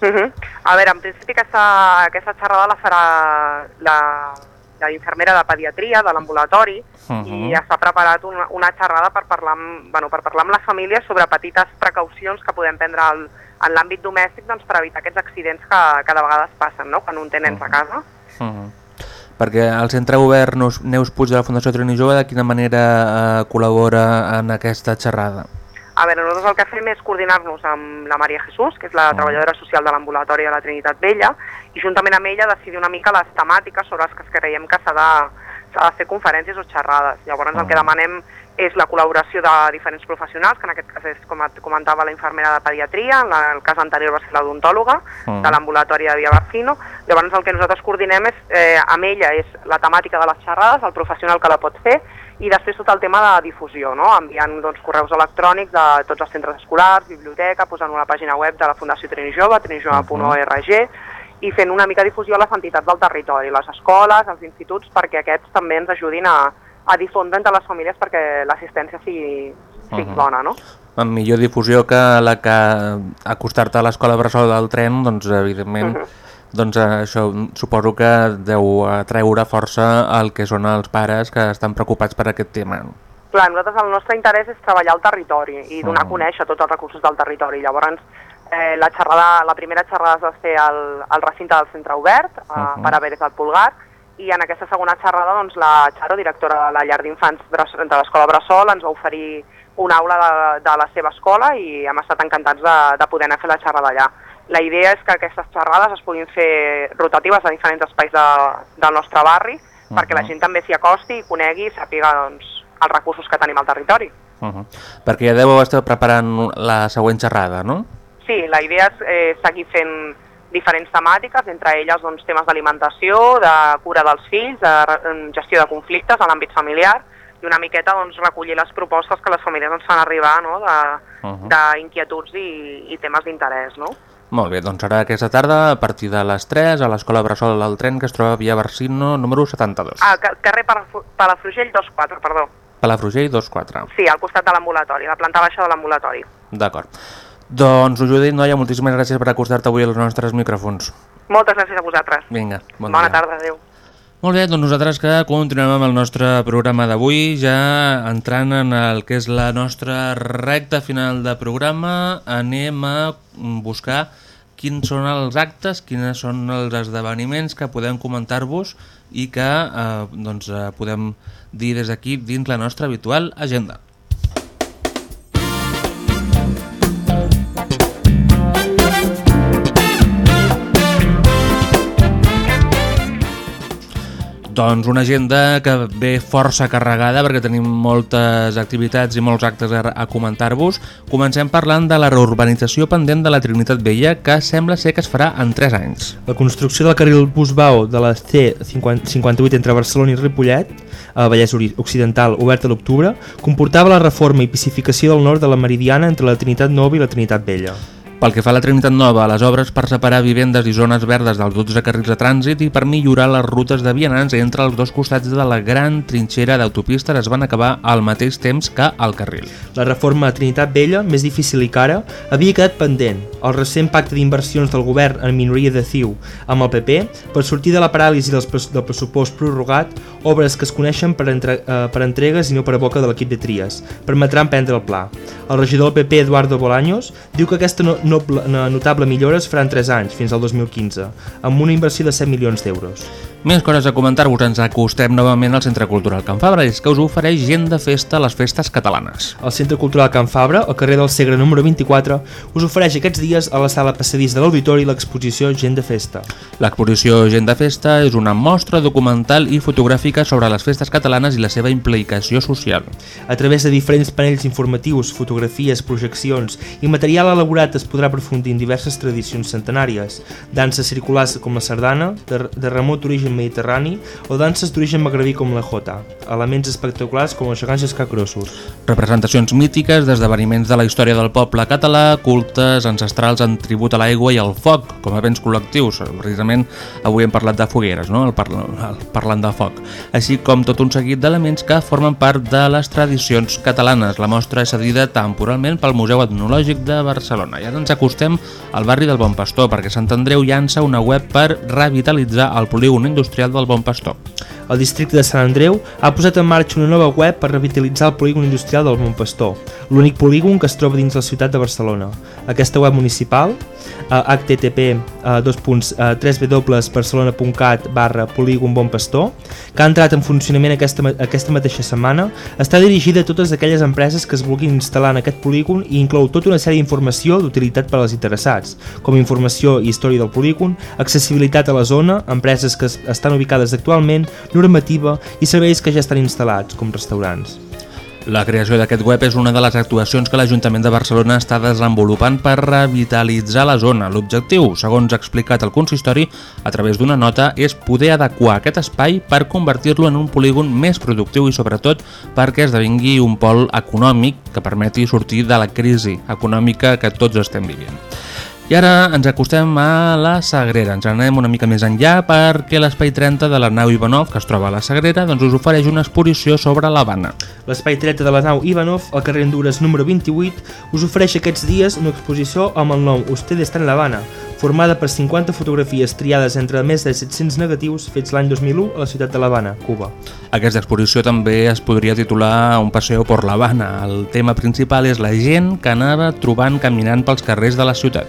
Mhm. A veure, en principi aquesta, aquesta xerrada la farà la, la infermera de pediatria de l'ambulatori Mhm. i ja s'ha preparat una, una xerrada per parlar, amb, bueno, per parlar amb les famílies sobre petites precaucions que podem prendre al, en l'àmbit domèstic doncs, per evitar aquests accidents que, que de vegades passen no? quan un té nens a casa. Uh -huh. Perquè el Centre Neus, Neus Puig de la Fundació Trini Jove de quina manera eh, col·labora en aquesta xerrada? A veure, nosaltres el que fem és coordinar-nos amb la Maria Jesús, que és la treballadora social de l'ambulatori de la Trinitat Vella, i juntament amb ella decidir una mica les temàtiques sobre les que creiem que s'ha de, de fer conferències o xerrades. Llavors el que demanem és la col·laboració de diferents professionals, que en aquest cas és, com et comentava, la infermera de pediatria, en el cas anterior va ser l'odontòloga, Mhm. de l'ambulatori de Via Barcino. Llavors el que nosaltres coordinem és, eh, amb ella és la temàtica de les xerrades, el professional que la pot fer, i després tot el tema de difusió, no? enviant doncs, correus electrònics de tots els centres escolars, biblioteca, posant una pàgina web de la Fundació Trini Jove, trinijove.org, i fent una mica difusió a les entitats del territori, les escoles, els instituts, perquè aquests també ens ajudin a, a difondre entre les famílies perquè l'assistència sigui, sigui Mhm. bona, no? Amb millor difusió que la que acostar-te a l'escola Bressol del tren, doncs evidentment Mhm. Doncs, eh, això suposo que deu atreure força el que són els pares que estan preocupats per aquest tema. Clar, nosaltres el nostre interès és treballar al territori i donar Mm. a conèixer tots els recursos del territori. Llavors, eh, la, xerrada, la primera xerrada es va fer al, al recinte del centre obert, a, Mhm. per a Veres del Pulgar, i en aquesta segona xerrada doncs, la Charo, directora de la llar d'infants de l'escola Bressol, ens va oferir una aula de, de la seva escola i hem estat encantats de, de poder anar a fer la xerrada allà. La idea és que aquestes xerrades es puguin fer rotatives a diferents espais de, del nostre barri perquè la gent també s'hi acosti i conegui i sàpiga doncs, els recursos que tenim al territori. Uh -huh. Perquè ja deu estar preparant la següent xerrada, no? Sí, la idea és eh, seguir fent diferents temàtiques, entre elles doncs, temes d'alimentació, de cura dels fills, de re- gestió de conflictes a l'àmbit familiar i una miqueta doncs, recollir les propostes que les famílies ens fan arribar no? Uh -huh. d'inquietuds i, i temes d'interès. No? Molt bé, doncs serà aquesta tarda a partir de les 3 a l'Escola Bressol del Tren que es troba a Via Barsino número 72. Ah, ca- carrer Palafru- Palafrugell 24, perdó. Palafrugell 24. Sí, al costat de l'ambulatori, la planta baixa de l'ambulatori. D'acord. Doncs, Judit Noia, moltíssimes gràcies per acostar-te avui als nostres micròfons. Moltes gràcies a vosaltres. Vinga, bon Bona dia. tarda, adeu. Molt bé, doncs nosaltres que continuem amb el nostre programa d'avui, ja entrant en el que és la nostra recta final de programa, anem a buscar quins són els actes, quins són els esdeveniments que podem comentar-vos i que eh, doncs, eh, podem dir des d'aquí dins la nostra habitual agenda. Doncs una agenda que ve força carregada perquè tenim moltes activitats i molts actes a, a comentar-vos. Comencem parlant de la reurbanització pendent de la Trinitat Vella que sembla ser que es farà en 3 anys. La construcció del carril Busbau de la C58 entre Barcelona i Ripollet, a Vallès Occidental, obert a l'octubre, comportava la reforma i pacificació del nord de la Meridiana entre la Trinitat Nova i la Trinitat Vella. Pel que fa a la Trinitat Nova, les obres per separar vivendes i zones verdes dels 12 carrils de trànsit i per millorar les rutes de vianants entre els dos costats de la gran trinxera d'autopistes es van acabar al mateix temps que el carril. La reforma a Trinitat Vella, més difícil i cara, havia quedat pendent. El recent pacte d'inversions del govern en minoria de CiU amb el PP per sortir de la paràlisi del pressupost prorrogat, obres que es coneixen per, entre eh, per entregues i no per boca de l'equip de Tries, permetran prendre el pla. El regidor del PP, Eduardo Bolaños, diu que aquesta no, noble, es farà en 3 anys, fins al 2015, amb una inversió de 7 milions d'euros. Més coses a comentar-vos, ens acostem novament al Centre Cultural Can Fabra, és que us ofereix gent de festa a les festes catalanes. El Centre Cultural Can Fabra, al carrer del Segre número 24, us ofereix aquests dies a la sala passadís de l'Auditori l'exposició Gent de Festa. L'exposició Gent de Festa és una mostra documental i fotogràfica sobre les festes catalanes i la seva implicació social. A través de diferents panells informatius, fotografies, projeccions i material elaborat es podrà aprofundir en diverses tradicions centenàries, danses circulars com la sardana, de, de remot origen mediterrani o danses d'origen magrebí com la jota, elements espectaculars com els gegants escacrossos. Representacions mítiques d'esdeveniments de la història del poble català, cultes ancestrals en tribut a l'aigua i al foc, com a béns col·lectius. Precisament avui hem parlat de fogueres, no? el, parla, el parlant de foc. Així com tot un seguit d'elements que formen part de les tradicions catalanes. La mostra és cedida temporalment pel Museu Etnològic de Barcelona. I ara ens acostem al barri del Bon Pastor, perquè Sant Andreu llança una web per revitalitzar el polígon industrial del Bon Pastor. El districte de Sant Andreu ha posat en marxa una nova web per revitalitzar el polígon industrial del Montpastor, l'únic polígon que es troba dins la ciutat de Barcelona. Aquesta web municipal a http punts, uh, www.barcelona.cat barra polígon bon pastor que ha entrat en funcionament aquesta, aquesta mateixa setmana està dirigida a totes aquelles empreses que es vulguin instal·lar en aquest polígon i inclou tota una sèrie d'informació d'utilitat per als interessats com informació i història del polígon accessibilitat a la zona, empreses que es- estan ubicades actualment, normativa i serveis que ja estan instal·lats com restaurants La creació d'aquest web és una de les actuacions que l'Ajuntament de Barcelona està desenvolupant per revitalitzar la zona. L'objectiu, segons ha explicat el consistori, a través d'una nota, és poder adequar aquest espai per convertir-lo en un polígon més productiu i sobretot perquè esdevingui un pol econòmic que permeti sortir de la crisi econòmica que tots estem vivint. I ara ens acostem a la Sagrera. Ens anem una mica més enllà perquè l'Espai 30 de la nau Ivanov, que es troba a la Sagrera, doncs us ofereix una exposició sobre l'Havana. L'espai 30 de la nau Ivanov, al carrer Honduras número 28, us ofereix aquests dies una exposició amb el nom Usted está en La Habana, formada per 50 fotografies triades entre més de 700 negatius fets l'any 2001 a la ciutat de l'Havana, Cuba. Aquesta exposició també es podria titular Un paseo por La Habana. El tema principal és la gent que anava trobant caminant pels carrers de la ciutat.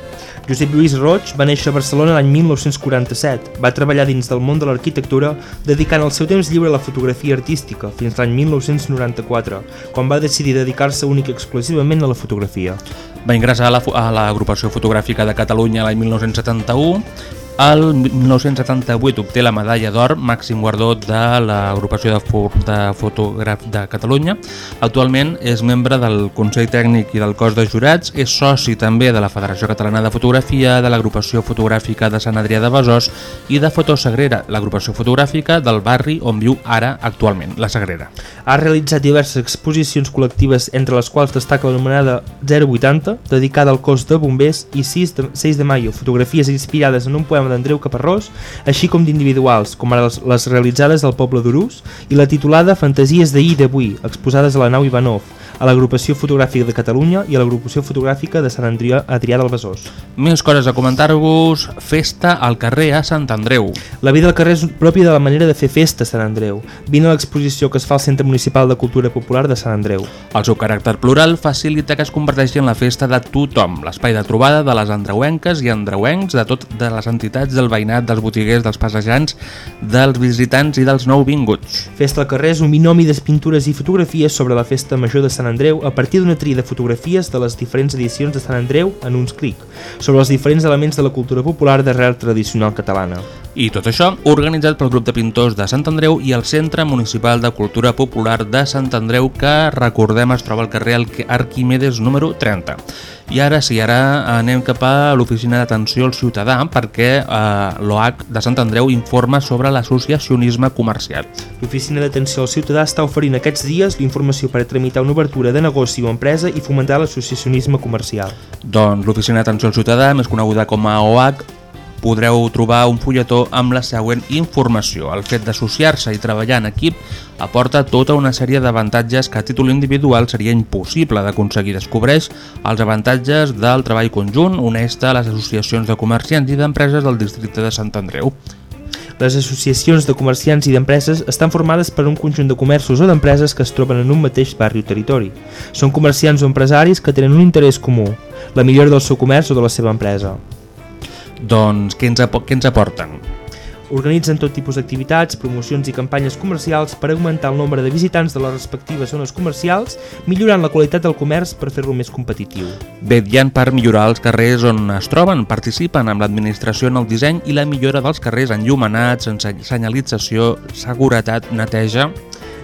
Josep Lluís Roig va néixer a Barcelona l'any 1947. Va treballar dins del món de l'arquitectura, dedicant el seu temps lliure a la fotografia artística, fins l'any 1994, quan va decidir dedicar-se únic i exclusivament a la fotografia. Va ingressar a la l'agrupació fotogràfica de Catalunya l'any 1971 el 1978 obté la medalla d'or, màxim guardó de l'agrupació de, fo de fotògraf de Catalunya. Actualment és membre del Consell Tècnic i del Cos de Jurats, és soci també de la Federació Catalana de Fotografia, de l'agrupació fotogràfica de Sant Adrià de Besòs i de Fotosagrera, l'agrupació fotogràfica del barri on viu ara actualment, la Sagrera. Ha realitzat diverses exposicions col·lectives, entre les quals destaca l'anomenada 080, dedicada al cos de bombers, i 6 de, 6 de maio, fotografies inspirades en un poema d'Andreu Caparrós, així com d'individuals, com ara les, realitzades al poble d'Urús, i la titulada Fantasies d'ahir i d'avui, exposades a la nau Ivanov, a l'agrupació fotogràfica de Catalunya i a l'agrupació fotogràfica de Sant Adrià, Adrià del Besòs. Més coses a comentar-vos, festa al carrer a Sant Andreu. La vida al carrer és pròpia de la manera de fer festa a Sant Andreu. Vine a l'exposició que es fa al Centre Municipal de Cultura Popular de Sant Andreu. El seu caràcter plural facilita que es converteixi en la festa de tothom, l'espai de trobada de les andreuenques i andreuencs, de tot de les entitats del veïnat, dels botiguers, dels passejants, dels visitants i dels nouvinguts. Festa al carrer és un binomi de pintures i fotografies sobre la festa major de Sant Andreu a partir d'una tria de fotografies de les diferents edicions de Sant Andreu en uns clic, sobre els diferents elements de la cultura popular d'arrel tradicional catalana. I tot això organitzat pel grup de pintors de Sant Andreu i el Centre Municipal de Cultura Popular de Sant Andreu que, recordem, es troba al carrer Arqui- Arquimedes número 30. I ara sí, ara anem cap a l'Oficina d'Atenció al Ciutadà perquè eh, l'OH de Sant Andreu informa sobre l'associacionisme comercial. L'Oficina d'Atenció al Ciutadà està oferint aquests dies l'informació per a tramitar una obertura de negoci o empresa i fomentar l'associacionisme comercial. Doncs l'Oficina d'Atenció al Ciutadà, més coneguda com a OH, podreu trobar un fulletó amb la següent informació. El fet d'associar-se i treballar en equip aporta tota una sèrie d'avantatges que a títol individual seria impossible d'aconseguir. Descobreix els avantatges del treball conjunt, honesta a les associacions de comerciants i d'empreses del districte de Sant Andreu. Les associacions de comerciants i d'empreses estan formades per un conjunt de comerços o d'empreses que es troben en un mateix barri o territori. Són comerciants o empresaris que tenen un interès comú, la millora del seu comerç o de la seva empresa. Doncs què ens, què ens aporten? Organitzen tot tipus d'activitats, promocions i campanyes comercials per augmentar el nombre de visitants de les respectives zones comercials, millorant la qualitat del comerç per fer-lo més competitiu. Vetllant per millorar els carrers on es troben, participen amb l'administració en el disseny i la millora dels carrers enllumenats, sense senyalització, seguretat, neteja...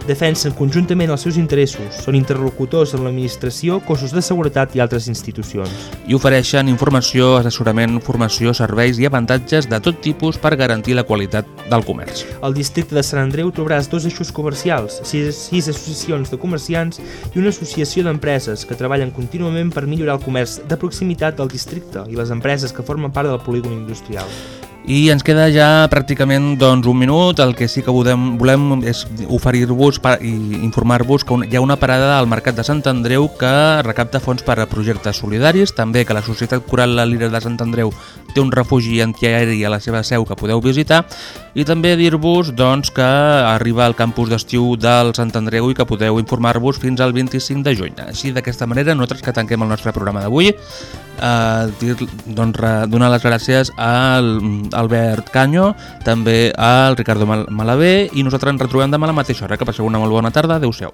Defensen conjuntament els seus interessos, són interlocutors amb l'administració, cossos de seguretat i altres institucions. i ofereixen informació, assessorament, formació, serveis i avantatges de tot tipus per garantir la qualitat del comerç. Al districte de Sant Andreu trobaràs dos eixos comercials, sis, sis associacions de comerciants i una associació d'empreses que treballen contínuament per millorar el comerç de proximitat del districte i les empreses que formen part del polígon industrial. I ens queda ja pràcticament doncs, un minut. El que sí que volem, volem és oferir-vos i informar-vos que hi ha una parada al Mercat de Sant Andreu que recapta fons per a projectes solidaris, també que la Societat Coral La Lira de Sant Andreu té un refugi antiaeri a la seva seu que podeu visitar i també dir-vos doncs, que arriba al campus d'estiu del Sant Andreu i que podeu informar-vos fins al 25 de juny. Així, d'aquesta manera, nosaltres que tanquem el nostre programa d'avui, eh, dir, doncs, donar les gràcies al Albert Canyo, també al Ricardo Mal Malabé i nosaltres ens retrobem demà a la mateixa hora. Que passeu una molt bona tarda. Adéu-siau.